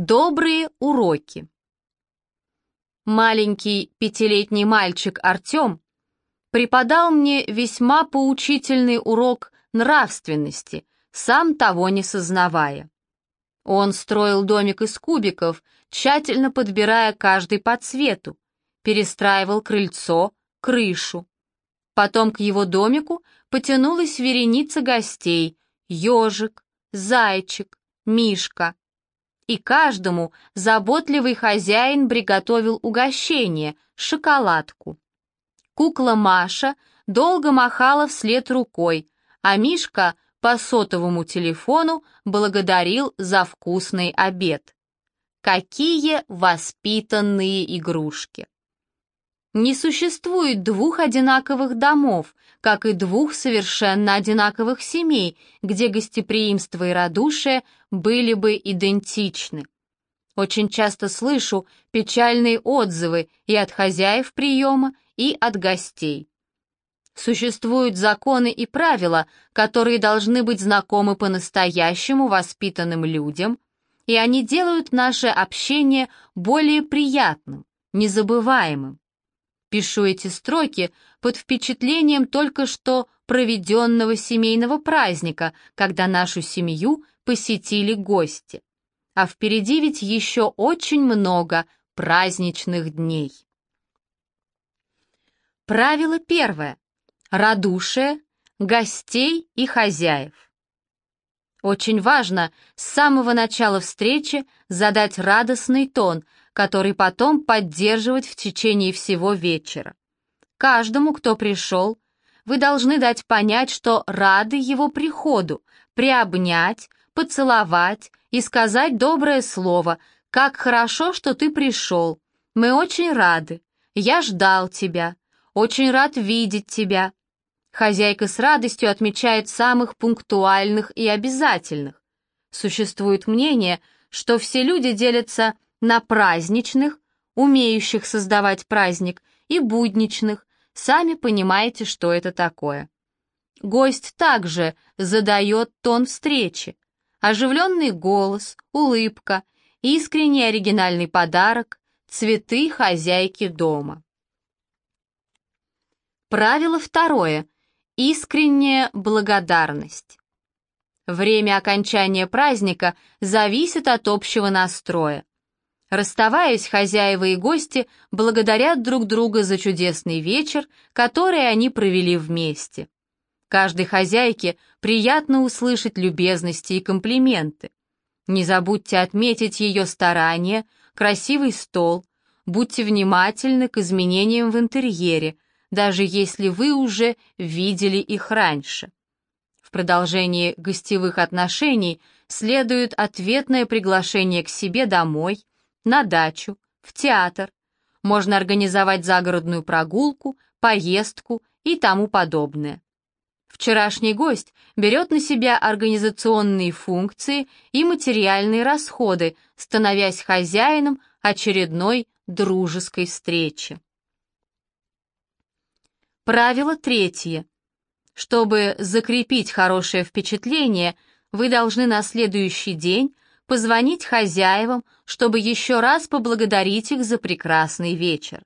Добрые уроки. Маленький пятилетний мальчик Артем преподал мне весьма поучительный урок нравственности, сам того не сознавая. Он строил домик из кубиков, тщательно подбирая каждый по цвету, перестраивал крыльцо, крышу. Потом к его домику потянулась вереница гостей — ежик, зайчик, мишка — и каждому заботливый хозяин приготовил угощение, шоколадку. Кукла Маша долго махала вслед рукой, а Мишка по сотовому телефону благодарил за вкусный обед. Какие воспитанные игрушки! Не существует двух одинаковых домов, как и двух совершенно одинаковых семей, где гостеприимство и радушие были бы идентичны. Очень часто слышу печальные отзывы и от хозяев приема, и от гостей. Существуют законы и правила, которые должны быть знакомы по-настоящему воспитанным людям, и они делают наше общение более приятным, незабываемым. Пишу эти строки под впечатлением только что проведенного семейного праздника, когда нашу семью посетили гости. А впереди ведь еще очень много праздничных дней. Правило первое. Радушие, гостей и хозяев. Очень важно с самого начала встречи задать радостный тон, который потом поддерживать в течение всего вечера. Каждому, кто пришел, вы должны дать понять, что рады его приходу, приобнять, поцеловать и сказать доброе слово, как хорошо, что ты пришел. Мы очень рады. Я ждал тебя. Очень рад видеть тебя. Хозяйка с радостью отмечает самых пунктуальных и обязательных. Существует мнение, что все люди делятся на праздничных, умеющих создавать праздник, и будничных, сами понимаете, что это такое. Гость также задает тон встречи, оживленный голос, улыбка, искренний оригинальный подарок, цветы хозяйки дома. Правило второе. Искренняя благодарность. Время окончания праздника зависит от общего настроя. Расставаясь, хозяева и гости благодарят друг друга за чудесный вечер, который они провели вместе. Каждой хозяйке приятно услышать любезности и комплименты. Не забудьте отметить ее старания, красивый стол, будьте внимательны к изменениям в интерьере, даже если вы уже видели их раньше. В продолжении гостевых отношений следует ответное приглашение к себе домой, на дачу, в театр. Можно организовать загородную прогулку, поездку и тому подобное. Вчерашний гость берет на себя организационные функции и материальные расходы, становясь хозяином очередной дружеской встречи. Правило третье. Чтобы закрепить хорошее впечатление, вы должны на следующий день позвонить хозяевам, чтобы еще раз поблагодарить их за прекрасный вечер.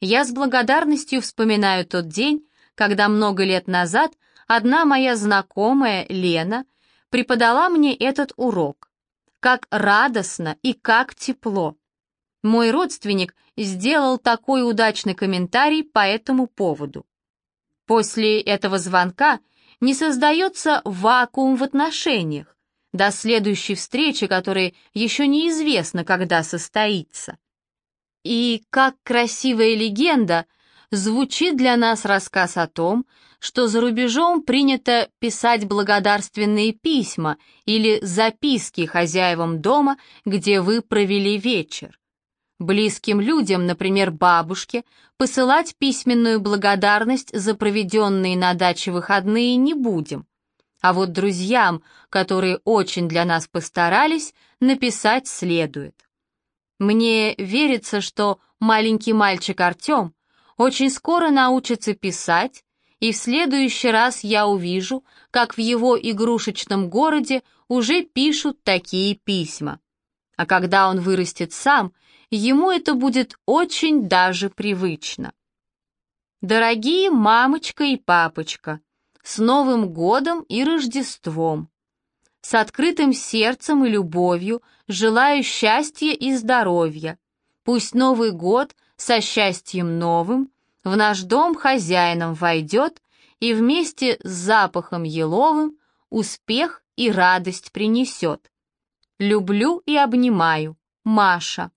Я с благодарностью вспоминаю тот день, когда много лет назад одна моя знакомая, Лена, преподала мне этот урок. Как радостно и как тепло. Мой родственник сделал такой удачный комментарий по этому поводу. После этого звонка не создается вакуум в отношениях, до следующей встречи, которая еще неизвестно, когда состоится. И как красивая легенда звучит для нас рассказ о том, что за рубежом принято писать благодарственные письма или записки хозяевам дома, где вы провели вечер. Близким людям, например, бабушке, посылать письменную благодарность за проведенные на даче выходные не будем. А вот друзьям, которые очень для нас постарались, написать следует. Мне верится, что маленький мальчик Артем очень скоро научится писать, и в следующий раз я увижу, как в его игрушечном городе уже пишут такие письма. А когда он вырастет сам, ему это будет очень даже привычно. Дорогие мамочка и папочка, с Новым годом и Рождеством! С открытым сердцем и любовью желаю счастья и здоровья. Пусть Новый год со счастьем новым в наш дом хозяином войдет и вместе с запахом еловым успех и радость принесет. Люблю и обнимаю. Маша.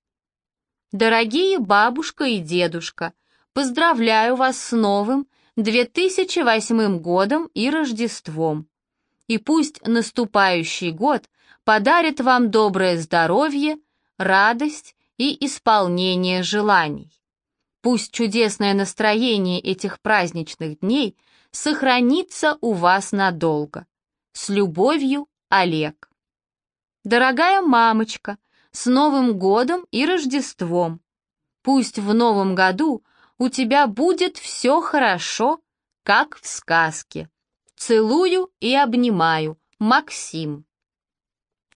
Дорогие бабушка и дедушка, поздравляю вас с новым 2008 годом и Рождеством и пусть наступающий год подарит вам доброе здоровье, радость и исполнение желаний. Пусть чудесное настроение этих праздничных дней сохранится у вас надолго. С любовью, Олег. Дорогая мамочка, с Новым годом и Рождеством! Пусть в Новом году у тебя будет все хорошо, как в сказке. Целую и обнимаю. Максим.